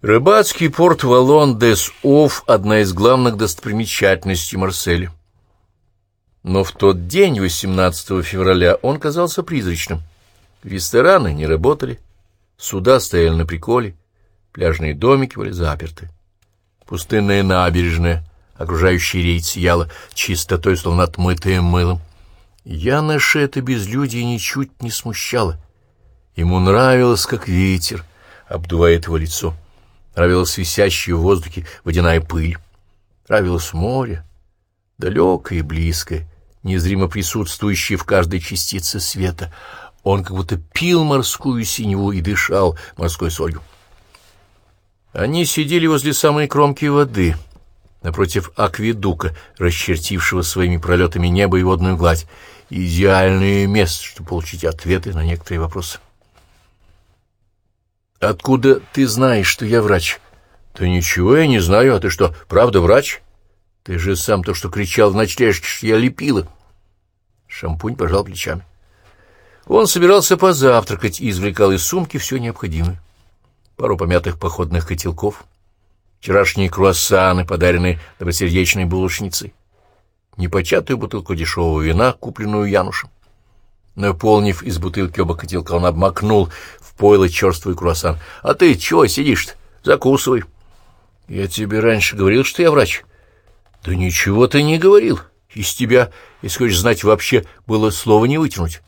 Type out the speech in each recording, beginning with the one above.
Рыбацкий порт Валон-дес-Ов — одна из главных достопримечательностей Марселя. Но в тот день, 18 февраля, он казался призрачным. Рестораны не работали, суда стояли на приколе, пляжные домики были заперты. Пустынная набережная, окружающая рейд, сияла чистотой, словно отмытая мылом. Яноша это безлюдие ничуть не смущало. Ему нравилось, как ветер обдувает его лицо. Нравилась висящая в воздухе водяная пыль. Нравилось море, далекое и близкое, незримо присутствующее в каждой частице света. Он как будто пил морскую синеву и дышал морской солью. Они сидели возле самой кромки воды, напротив акведука, расчертившего своими пролетами небо и водную гладь, идеальное место, чтобы получить ответы на некоторые вопросы. «Откуда ты знаешь, что я врач?» «Да ничего я не знаю. А ты что, правда врач?» «Ты же сам то, что кричал в ночлежке, что я лепила». Шампунь пожал плечами. Он собирался позавтракать и извлекал из сумки все необходимое. Пару помятых походных котелков, вчерашние круассаны, подаренные добросердечной булочницей, непочатую бутылку дешевого вина, купленную Янушем. Наполнив из бутылки оба котелка, он обмакнул в пойло черствый круассан. — А ты чего сидишь-то? Закусывай. — Я тебе раньше говорил, что я врач. — Да ничего ты не говорил. Из тебя, если хочешь знать, вообще было слово не вытянуть.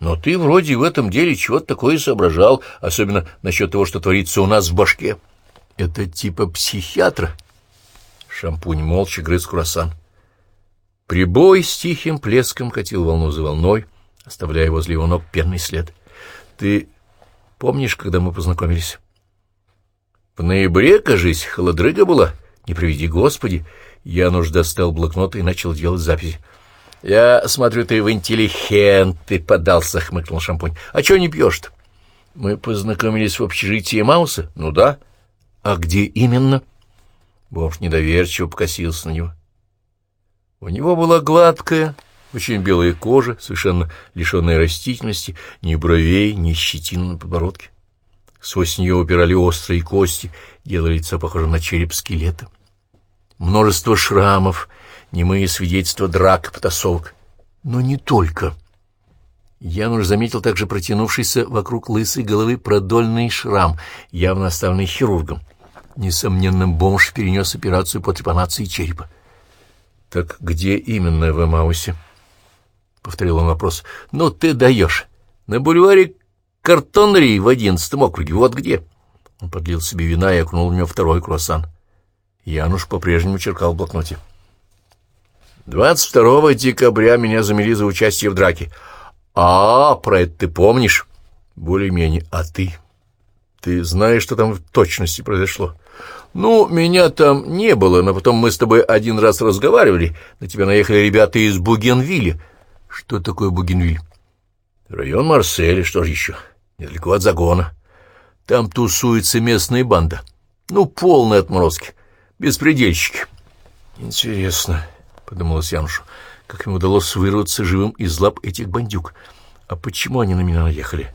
Но ты вроде в этом деле чего-то такое соображал, особенно насчет того, что творится у нас в башке. Это типа психиатра. Шампунь молча грыз круассан. Прибой с тихим плеском катил волну за волной, оставляя возле его ног пенный след. Ты помнишь, когда мы познакомились? В ноябре, кажись, холодрыга была. Не приведи Господи. Януш достал блокнот и начал делать записи. — Я смотрю, ты в интеллигент, ты подался, — хмыкнул Шампунь. — А чего не пьешь-то? — Мы познакомились в общежитии Мауса. — Ну да. — А где именно? Бомж недоверчиво покосился на него. У него была гладкая, очень белая кожа, совершенно лишенная растительности, ни бровей, ни щетины на подбородке. Сквозь нее упирали острые кости, делая лицо похожим на череп скелета. Множество шрамов, немые свидетельства драк потасовок. Но не только. Януш заметил также протянувшийся вокруг лысой головы продольный шрам, явно оставленный хирургом. Несомненно, бомж перенес операцию по трепанации черепа. «Так где именно в Эмаусе?» — повторил он вопрос. «Ну ты даешь. На бульваре Картонрии в одиннадцатом округе. Вот где». Он подлил себе вина и окунул в него второй круассан. Януш по-прежнему черкал в блокноте. «Двадцать второго декабря меня замели за участие в драке. А, про это ты помнишь?» «Более-менее. А ты?» «Ты знаешь, что там в точности произошло?» «Ну, меня там не было, но потом мы с тобой один раз разговаривали. На тебя наехали ребята из Бугенвилля». «Что такое Бугенвиль?» «Район Марселя, что же еще? Недалеко от загона. Там тусуется местная банда. Ну, полные отморозки, беспредельщики». «Интересно», — подумалось Янушу, — «как им удалось вырваться живым из лап этих бандюк. А почему они на меня наехали?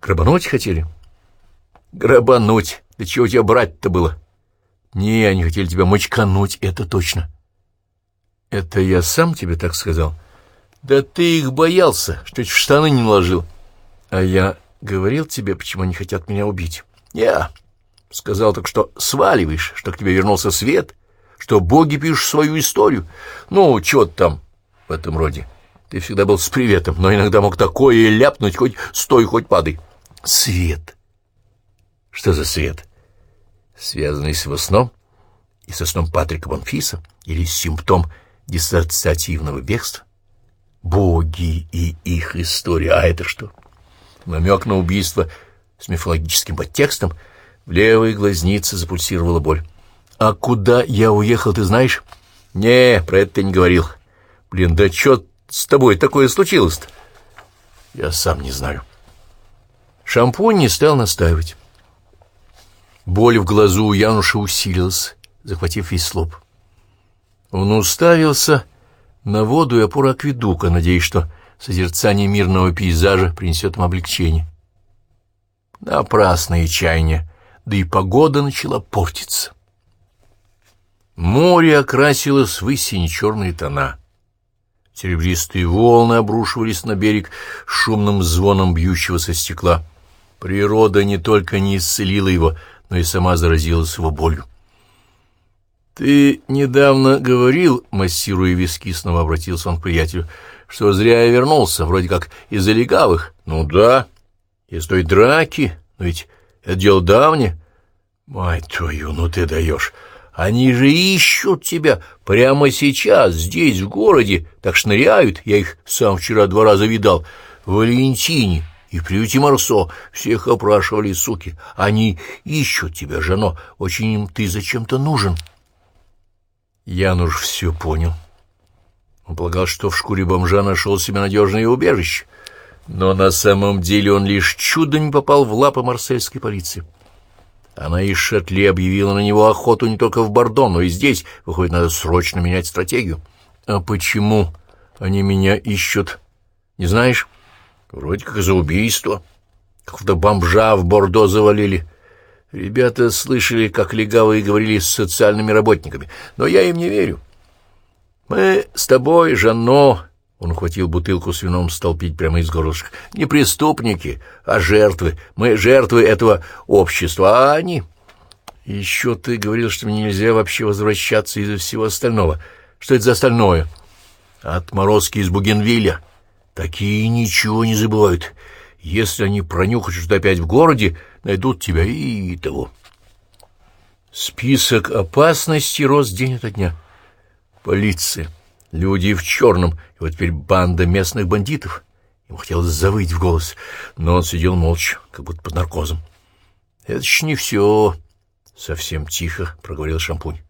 Грабануть хотели?» «Грабануть? Да чего тебя брать-то было?» «Не, они хотели тебя мочкануть, это точно». «Это я сам тебе так сказал?» «Да ты их боялся, что чуть в штаны не наложил». «А я говорил тебе, почему они хотят меня убить?» «Я сказал так, что сваливаешь, что к тебе вернулся свет, что боги пишут свою историю. Ну, чего там в этом роде? Ты всегда был с приветом, но иногда мог такое и ляпнуть, хоть стой, хоть падай». «Свет». «Что за свет?» «Связанный с его сном и со сном Патрика Бонфиса или симптом диссоциативного бегства?» Боги и их история. А это что? Намек на убийство с мифологическим подтекстом. В левой глазнице запульсировала боль. «А куда я уехал, ты знаешь?» «Не, про это ты не говорил. Блин, да что с тобой такое случилось-то?» «Я сам не знаю». Шампунь не стал настаивать. Боль в глазу у Януша усилилась, захватив весь лоб. Он уставился на воду и опору акведука, надеясь, что созерцание мирного пейзажа принесет им облегчение. Напрасные чаяния да и погода начала портиться. Море окрасилось в сине черные тона. Серебристые волны обрушивались на берег шумным звоном бьющегося стекла. Природа не только не исцелила его, но и сама заразилась его болью. «Ты недавно говорил, — массируя виски, снова обратился он к приятелю, — что зря я вернулся, вроде как из-за легавых. Ну да, из той драки, но ведь это дело давнее. Мать твою, ну ты даешь! Они же ищут тебя прямо сейчас, здесь, в городе, так шныряют, я их сам вчера два раза видал, в Валентине и в приюте Марсо, всех опрашивали, суки. Они ищут тебя, жено, очень им ты зачем-то нужен». Януш все понял. Он полагал, что в шкуре бомжа нашел себе надежное убежище, но на самом деле он лишь чудом не попал в лапы марсельской полиции. Она из Шатли объявила на него охоту не только в Бордо, но и здесь. Выходит, надо срочно менять стратегию. А почему они меня ищут? Не знаешь? Вроде как за убийство. Какого-то бомжа в Бордо завалили. Ребята слышали, как легавые говорили с социальными работниками, но я им не верю. Мы с тобой, Жанно, он ухватил бутылку с вином, стал пить прямо из горлышка. Не преступники, а жертвы. Мы жертвы этого общества, а они... Еще ты говорил, что мне нельзя вообще возвращаться из-за всего остального. Что это за остальное? Отморозки из Бугенвилля. Такие ничего не забывают. Если они пронюхают, что ты опять в городе, найдут тебя и того. Список опасностей рос день ото дня. Полиция, люди в черном, и вот теперь банда местных бандитов. Ему хотелось завыть в голос, но он сидел молча, как будто под наркозом. — Это ж не все, — совсем тихо проговорил Шампунь.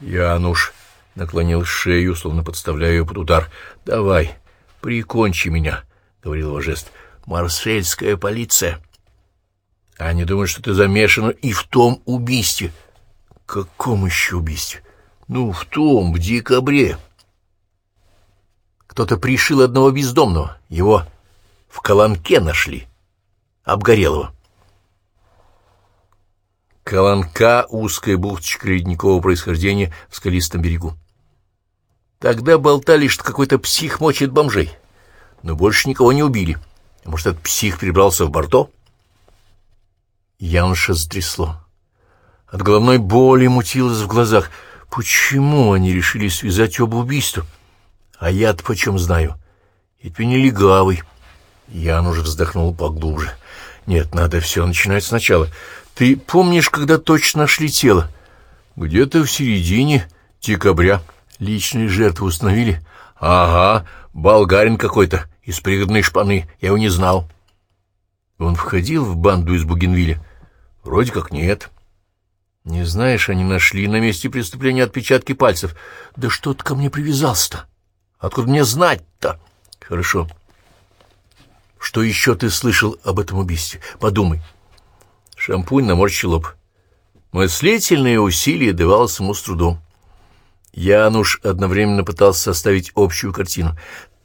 Януш наклонил шею, словно подставляя ее под удар. — Давай, прикончи меня, — говорил его жест. — Марсельская полиция. — они думают, что ты замешана и в том убийстве. Каком еще убийстве? Ну, в том, в декабре. Кто-то пришил одного бездомного. Его в Колонке нашли. Обгорелого. Колонка — узкая бухточка ледникового происхождения в скалистом берегу. Тогда болтали, что какой-то псих мочит бомжей. Но больше никого не убили. Может, этот псих перебрался в Борто? — Януша затрясло. От головной боли мутилось в глазах. Почему они решили связать оба убийства? А я-то почем знаю? Ведь не легавый. Януш вздохнул поглубже. Нет, надо все начинать сначала. Ты помнишь, когда точно нашли тело? Где-то в середине декабря. Личные жертвы установили? Ага, болгарин какой-то из пригодной шпаны. Я его не знал. Он входил в банду из Бугенвилля? Вроде как нет. Не знаешь, они нашли на месте преступления отпечатки пальцев. Да что ты ко мне привязался-то? Откуда мне знать-то? Хорошо. Что еще ты слышал об этом убийстве? Подумай. Шампунь наморщил лоб. Мыслительные усилия давалось ему с трудом. Януш одновременно пытался составить общую картину.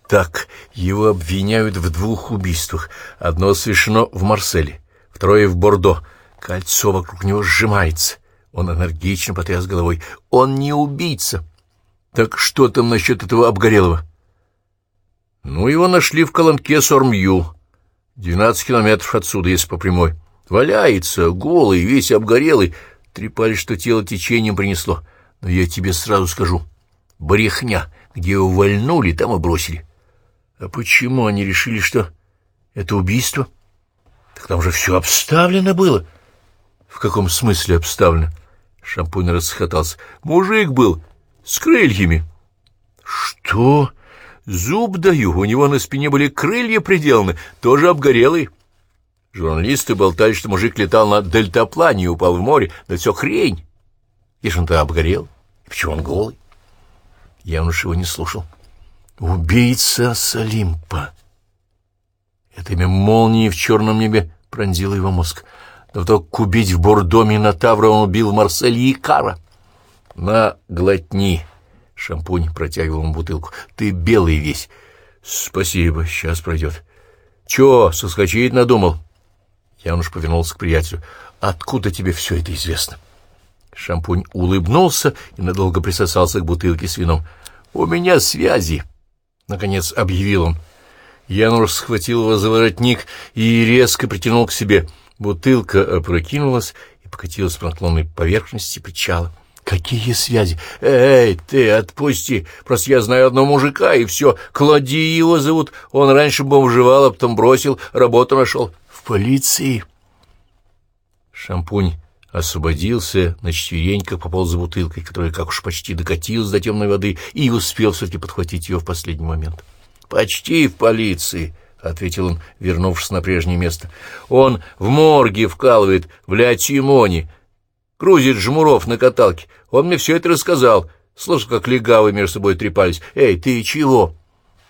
Так, его обвиняют в двух убийствах. Одно совершено в Марселе, второе в Бордо. Кольцо вокруг него сжимается. Он энергично потряс головой. Он не убийца. Так что там насчет этого обгорелого? Ну, его нашли в колонке Сормью. Двенадцать километров отсюда, если по прямой. Валяется, голый, весь обгорелый. Трепали, что тело течением принесло. Но я тебе сразу скажу. Брехня. Где его вольнули, там и бросили. А почему они решили, что это убийство? Так там же все обставлено было. В каком смысле обставлено? Шампунь расхотался. Мужик был с крыльями. Что? Зуб даю, у него на спине были крылья приделаны, тоже обгорелые. Журналисты болтали, что мужик летал на дельтаплане и упал в море. Да все хрень. И же он-то обгорел. Почему он голый? Я уж его не слушал. Убийца Салимпа. Это имя молнии в черном небе пронзило его мозг. Но только убить в Бордо Минотавра он убил в Марселе Икара. На, глотни. Шампунь протягивал ему бутылку. Ты белый весь. Спасибо, сейчас пройдет. Чё, соскочить надумал? Я уж повернулся к приятелю. откуда тебе все это известно? Шампунь улыбнулся и надолго присосался к бутылке с вином. «У меня связи», — наконец объявил он. Януш схватил его за воротник и резко притянул к себе. Бутылка опрокинулась и покатилась по наклонной поверхности причала. «Какие связи? Эй, ты отпусти! Просто я знаю одного мужика, и все. Клади его зовут. Он раньше бомжевал, а потом бросил, работу нашел. В полиции!» Шампунь освободился, на четвереньках пополз за бутылкой, которая как уж почти докатилась до темной воды, и успел все-таки подхватить ее в последний момент. «Почти в полиции», — ответил он, вернувшись на прежнее место. «Он в морге вкалывает, в Ля-Тимоне, грузит жмуров на каталке. Он мне все это рассказал. Слушай, как легавы между собой трепались. Эй, ты чего?»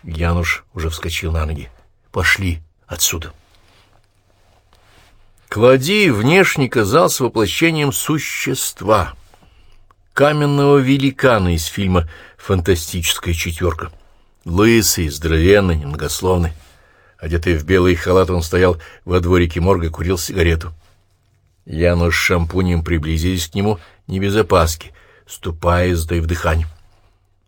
Януш уже вскочил на ноги. «Пошли отсюда». Клади внешне казался воплощением существа, каменного великана из фильма «Фантастическая четверка». Лысый, здоровенный, немногословный. Одетый в белый халат, он стоял во дворике морга курил сигарету. Януш с шампунем приблизились к нему не без опаски, ступая, затаив дыхание.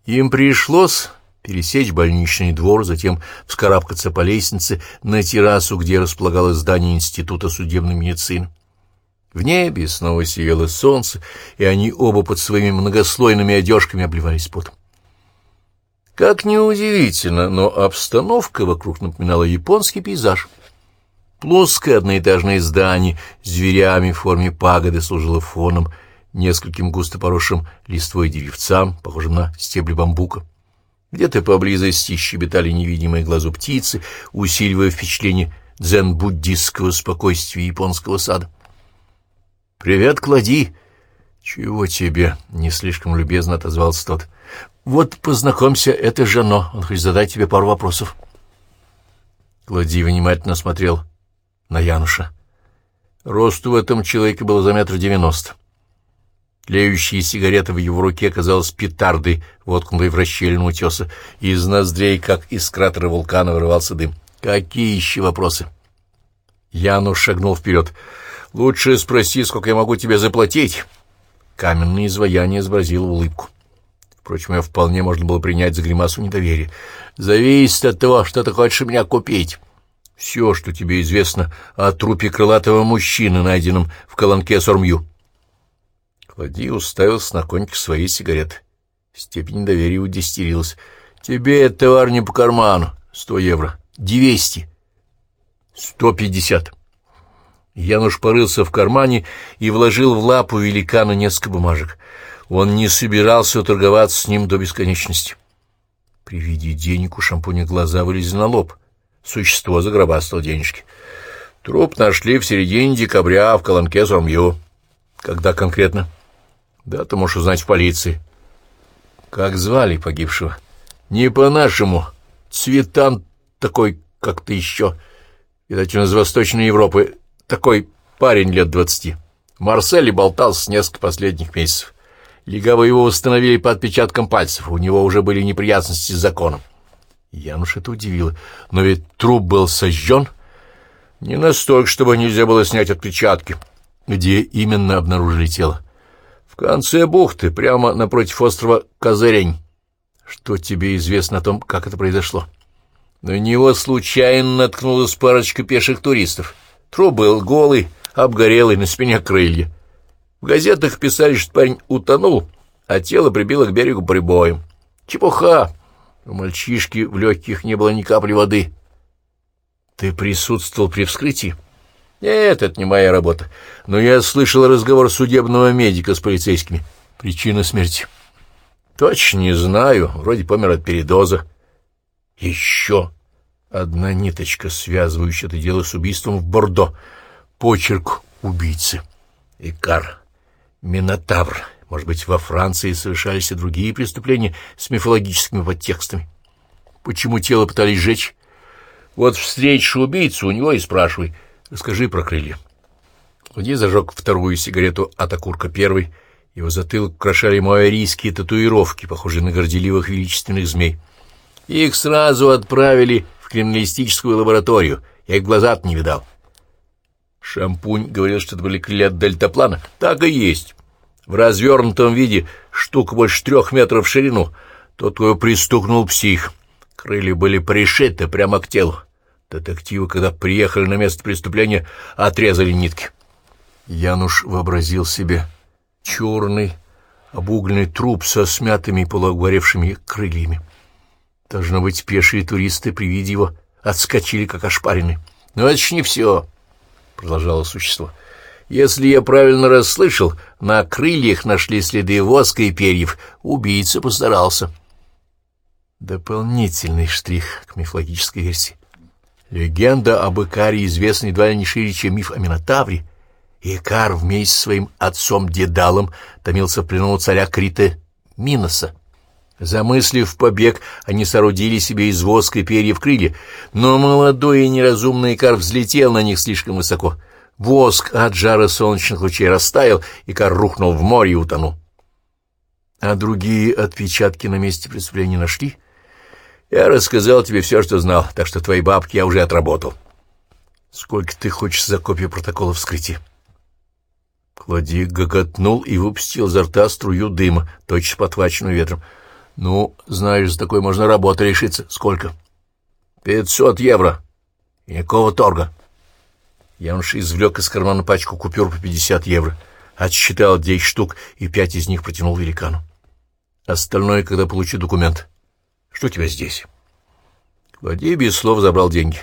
Им пришлось пересечь больничный двор, затем вскарабкаться по лестнице на террасу, где располагалось здание Института судебной медицины. В небе снова сияло солнце, и они оба под своими многослойными одежками обливались потом. Как неудивительно, но обстановка вокруг напоминала японский пейзаж. Плоское одноэтажное здание с дверями в форме пагоды служило фоном нескольким густо поросшим листвой деревцам, похожим на стебли бамбука. Где-то поблизости щебетали невидимые глазу птицы, усиливая впечатление дзен-буддистского спокойствия японского сада. «Привет, клади!» «Чего тебе?» — не слишком любезно отозвался тот. «Вот, познакомься, это Жано. Он хочет задать тебе пару вопросов». Клади внимательно смотрел на Януша. Росту в этом человеке было за метр девяносто. Тлеющая сигарета в его руке казалась петардой, воткнутой в расщелину утеса. Из ноздрей, как из кратера вулкана, вырывался дым. «Какие еще вопросы?» Януш шагнул вперед. «Лучше спроси, сколько я могу тебе заплатить». Каменное изваяние изобразило улыбку. Впрочем, ее вполне можно было принять за гримасу недоверия. «Зависит от того, что ты хочешь меня купить. Все, что тебе известно о трупе крылатого мужчины, найденном в колонке Сормью». Клади уставился на кончик своей сигареты. Степень недоверия удестерилась. «Тебе этот товар не по карману. Сто евро. Двести. Сто пятьдесят». Януш порылся в кармане и вложил в лапу великана несколько бумажек. Он не собирался торговаться с ним до бесконечности. При виде денег у шампуня глаза вылезли на лоб. Существо загробастало денежки. Труп нашли в середине декабря в Колонке Сомью. Когда конкретно? Да, ты можешь узнать в полиции. Как звали погибшего? Не по-нашему. Цветан такой, как ты еще. Видать, он из Восточной Европы. Такой парень лет двадцати. В Марселе болтался несколько последних месяцев. Легавы его установили по отпечаткам пальцев, у него уже были неприятности с законом. Януш это удивило. Но ведь труп был сожжен. Не настолько, чтобы нельзя было снять отпечатки. Где именно обнаружили тело? Конце бухты, прямо напротив острова Козырень. Что тебе известно о том, как это произошло? На него случайно наткнулась парочка пеших туристов. Труп был голый, обгорелый, на спине крылья. В газетах писали, что парень утонул, а тело прибило к берегу прибоем. Чепуха! У мальчишки в легких не было ни капли воды. Ты присутствовал при вскрытии? Нет, это не моя работа. Но я слышал разговор судебного медика с полицейскими. Причина смерти? Точно не знаю. Вроде помер от передоза. Еще одна ниточка, связывающая это дело с убийством в Бордо. Почерк убийцы. Икар. Минотавр. Может быть, во Франции совершались и другие преступления с мифологическими подтекстами. Почему тело пытались сжечь? Вот встретишь убийцу, у него и спрашивай. Расскажи про крылья. Ладье зажег вторую сигарету от окурка первой. Его затылок украшали маорийские татуировки, похожие на горделивых величественных змей. Их сразу отправили в криминалистическую лабораторию. Я их глаза не видал. Шампунь говорил, что это были крылья дельтаплана. Так и есть. В развернутом виде штука больше трех метров в ширину. Тот, кого пристукнул псих. Крылья были пришиты прямо к телу. Детективы, когда приехали на место преступления, отрезали нитки. Януш вообразил себе черный, обугленный труп со смятыми полуогоревшими крыльями. Должно быть, пешие туристы при виде его отскочили, как ошпаренные. «Но это ж не все», — продолжало существо. «Если я правильно расслышал, на крыльях нашли следы воска и перьев. Убийца постарался». Дополнительный штрих к мифологической версии. Легенда об Икаре известна едва ли не шире, чем миф о Минотавре. Икар вместе со своим отцом Дедалом томился в плену царя Крита Миноса. Замыслив побег, они соорудили себе из воска и перьев крылья, но молодой и неразумный Икар взлетел на них слишком высоко. Воск от жара солнечных лучей растаял, Икар рухнул в море и утонул. А другие отпечатки на месте преступления нашли? Я рассказал тебе все, что знал, так что твои бабки я уже отработал. Сколько ты хочешь за копию протокола вскрытия? Клади гоготнул и выпустил изо рта струю дыма, точно подхваченную ветром. Ну, знаешь, за такой можно работы решиться. Сколько? Пятьсот евро. И никакого торга. Януш извлек из кармана пачку купюр по пятьдесят евро, отсчитал десять штук и пять из них протянул великану. Остальное, когда получу документ. Что у тебя здесь? Клади без слов забрал деньги.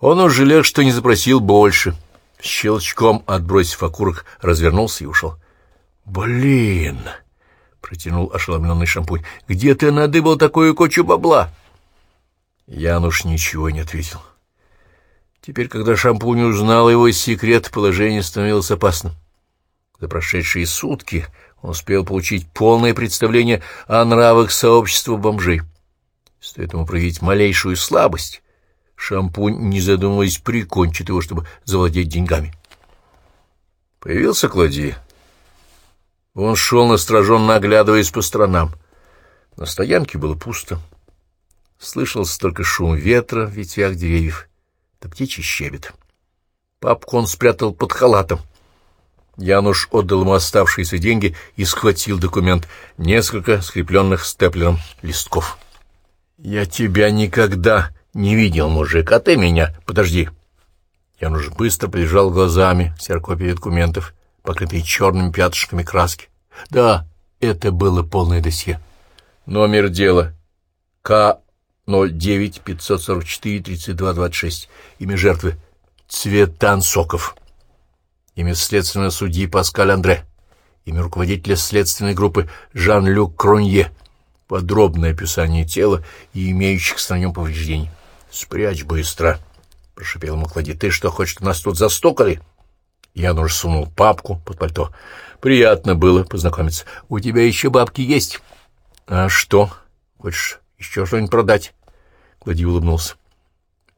Он ужалел, что не запросил больше. Щелчком, отбросив окурок, развернулся и ушел. «Блин!» — протянул ошеломленный шампунь. — Где ты надыбал такую кучу бабла? Януш ничего не ответил. Теперь, когда шампунь узнал его секрет, положение становилось опасным. За прошедшие сутки успел получить полное представление о нравах сообщества бомжей. Стоит ему проявить малейшую слабость, шампунь, не задумываясь, прикончит его, чтобы завладеть деньгами. Появился Клодий. Он шел настороженно, оглядываясь по сторонам. На стоянке было пусто. Слышался только шум ветра в ветвях деревьев, да птичий щебет. Папку он спрятал под халатом. Януш отдал ему оставшиеся деньги и схватил документ, несколько скрепленных степлером листков. — Я тебя никогда не видел, мужик, а ты меня... Подожди. Януш быстро побежал глазами серкопии документов покрытые черными пятышками краски. Да, это было полное досье. Номер дела К-09-544-3226. Имя жертвы Цветан Соков. Имя следственного судьи Паскаль Андре. Имя руководителя следственной группы Жан-Люк Кронье. Подробное описание тела и имеющихся на нем повреждений. «Спрячь быстро!» — прошипел ему Клади. «Ты что, хочешь, нас тут застукали?» Януш сунул папку под пальто. «Приятно было познакомиться. У тебя еще бабки есть?» «А что? Хочешь еще что-нибудь продать?» Клади улыбнулся.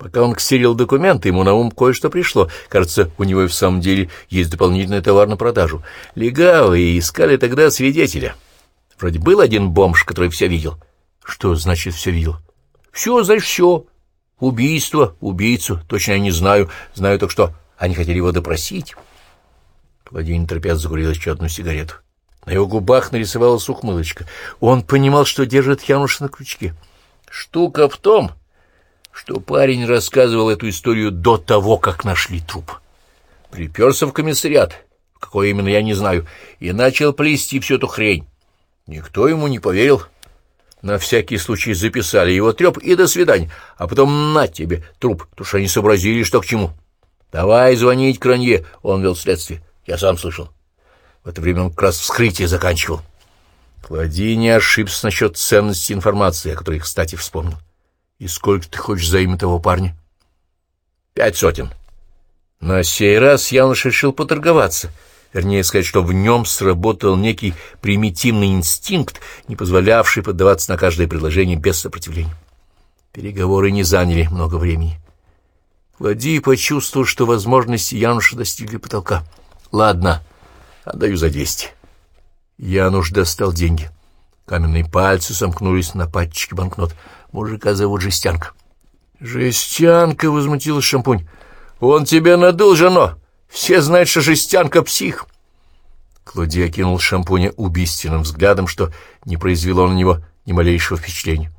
Пока он ксерил документы, ему на ум кое-что пришло. Кажется, у него и в самом деле есть дополнительный товар на продажу. Легавые искали тогда свидетеля. Вроде был один бомж, который все видел. Что значит все видел? Все, значит, все. Убийство, убийцу, точно я не знаю. Знаю только, что они хотели его допросить. Владимир торопясь закурил еще одну сигарету. На его губах нарисовалась ухмылочка. Он понимал, что держит Януша на крючке. Штука в том, что парень рассказывал эту историю до того, как нашли труп. Приперся в комиссариат, какой именно я не знаю, и начал плести всю эту хрень. Никто ему не поверил. На всякий случай записали его треп и до свидания, а потом на тебе труп, потому что они сообразили, что к чему. Давай звонить Кранье, он вел следствие. Я сам слышал. В это время он как раз вскрытие заканчивал. Клади не ошибся насчет ценности информации, о которой, кстати, вспомнил. И сколько ты хочешь за имя того парня? Пять сотен. На сей раз Януш решил поторговаться. Вернее сказать, что в нем сработал некий примитивный инстинкт, не позволявший поддаваться на каждое предложение без сопротивления. Переговоры не заняли много времени. Клади почувствовал, что возможности Януша достигли потолка. Ладно, отдаю за двести. Януш достал деньги. Каменные пальцы сомкнулись на пачечке банкнот. Мужика зовут Жестянка. «Жестянка!» — возмутилась шампунь. Он тебя надул, жено. Все знают, что жестянка псих. Клодия кинул шампуня убийственным взглядом, что не произвело на него ни малейшего впечатления.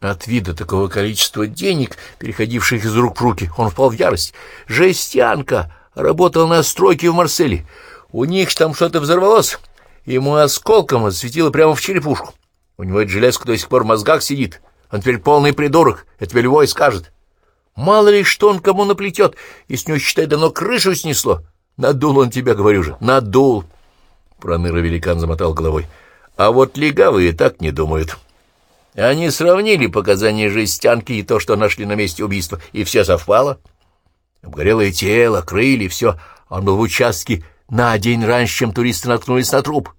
От вида такого количества денег, переходивших из рук в руки, он впал в ярость. «Жестянка! Работал на стройке в Марселе. У них там что-то взорвалось. Ему осколком осветило прямо в черепушку. У него эта железка до сих пор в мозгах сидит. Он теперь полный придурок, это любой скажет. Мало ли что он кому наплетет, и с него, считай, давно крышу снесло. Надул он тебя, говорю же, надул. Проныра великан замотал головой. А вот легавые так не думают. Они сравнили показания жестянки и то, что нашли на месте убийства, и все совпало. Обгорелое тело, крылья, все. Он был в участке на день раньше, чем туристы наткнулись на труп.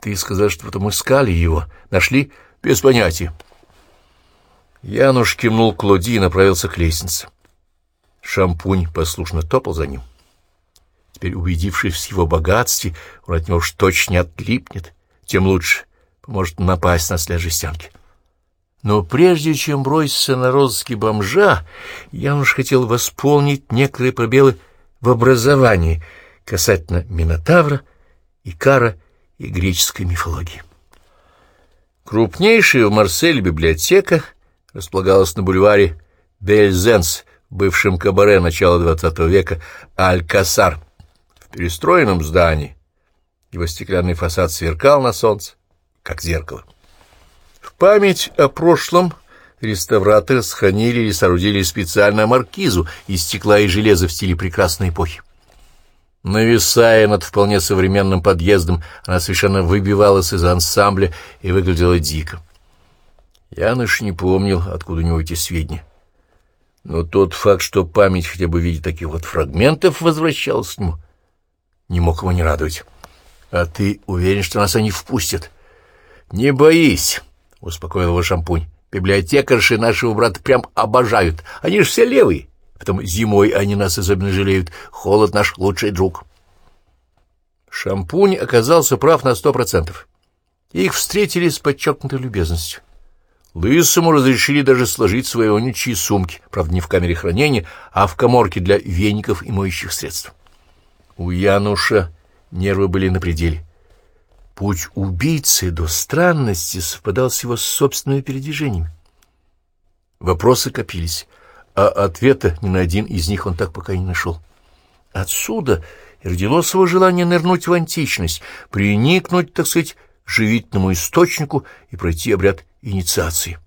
Ты сказал, что потом искали его. Нашли? Без понятия. Януш кивнул Клоди и направился к лестнице. Шампунь послушно топал за ним. Теперь, убедившись в его богатстве, он от него уж точно не отлипнет, тем лучше поможет напасть на след жестянки. Но прежде чем броситься на розыски бомжа, Януш хотел восполнить некоторые пробелы в образовании касательно Минотавра, Икара и греческой мифологии. Крупнейшая в Марселе библиотека располагалась на бульваре Бельзенс, бывшем кабаре начала XX века Алькасар, в перестроенном здании. Его стеклянный фасад сверкал на солнце, как зеркало. В память о прошлом реставраторы сохранили или соорудили специальную маркизу из стекла и железа в стиле прекрасной эпохи. Нависая над вполне современным подъездом, она совершенно выбивалась из ансамбля и выглядела дико. Яныш не помнил, откуда у него эти сведения. Но тот факт, что память хотя бы в виде таких вот фрагментов возвращалась к нему, не мог его не радовать. — А ты уверен, что нас они впустят? — Не боись, — успокоил его шампунь. — Библиотекарши нашего брата прям обожают. Они же все левые. Потом зимой они нас особенно жалеют. Холод наш лучший друг. Шампунь оказался прав на сто процентов. Их встретили с подчеркнутой любезностью. Лысому разрешили даже сложить свои вонючие сумки, правда, не в камере хранения, а в коморке для веников и моющих средств. У Януша нервы были на пределе. Путь убийцы до странности совпадал с его собственными передвижениями. Вопросы копились а ответа ни на один из них он так пока и не нашел. Отсюда родилось его желание нырнуть в античность, приникнуть, так сказать, живительному источнику и пройти обряд инициации.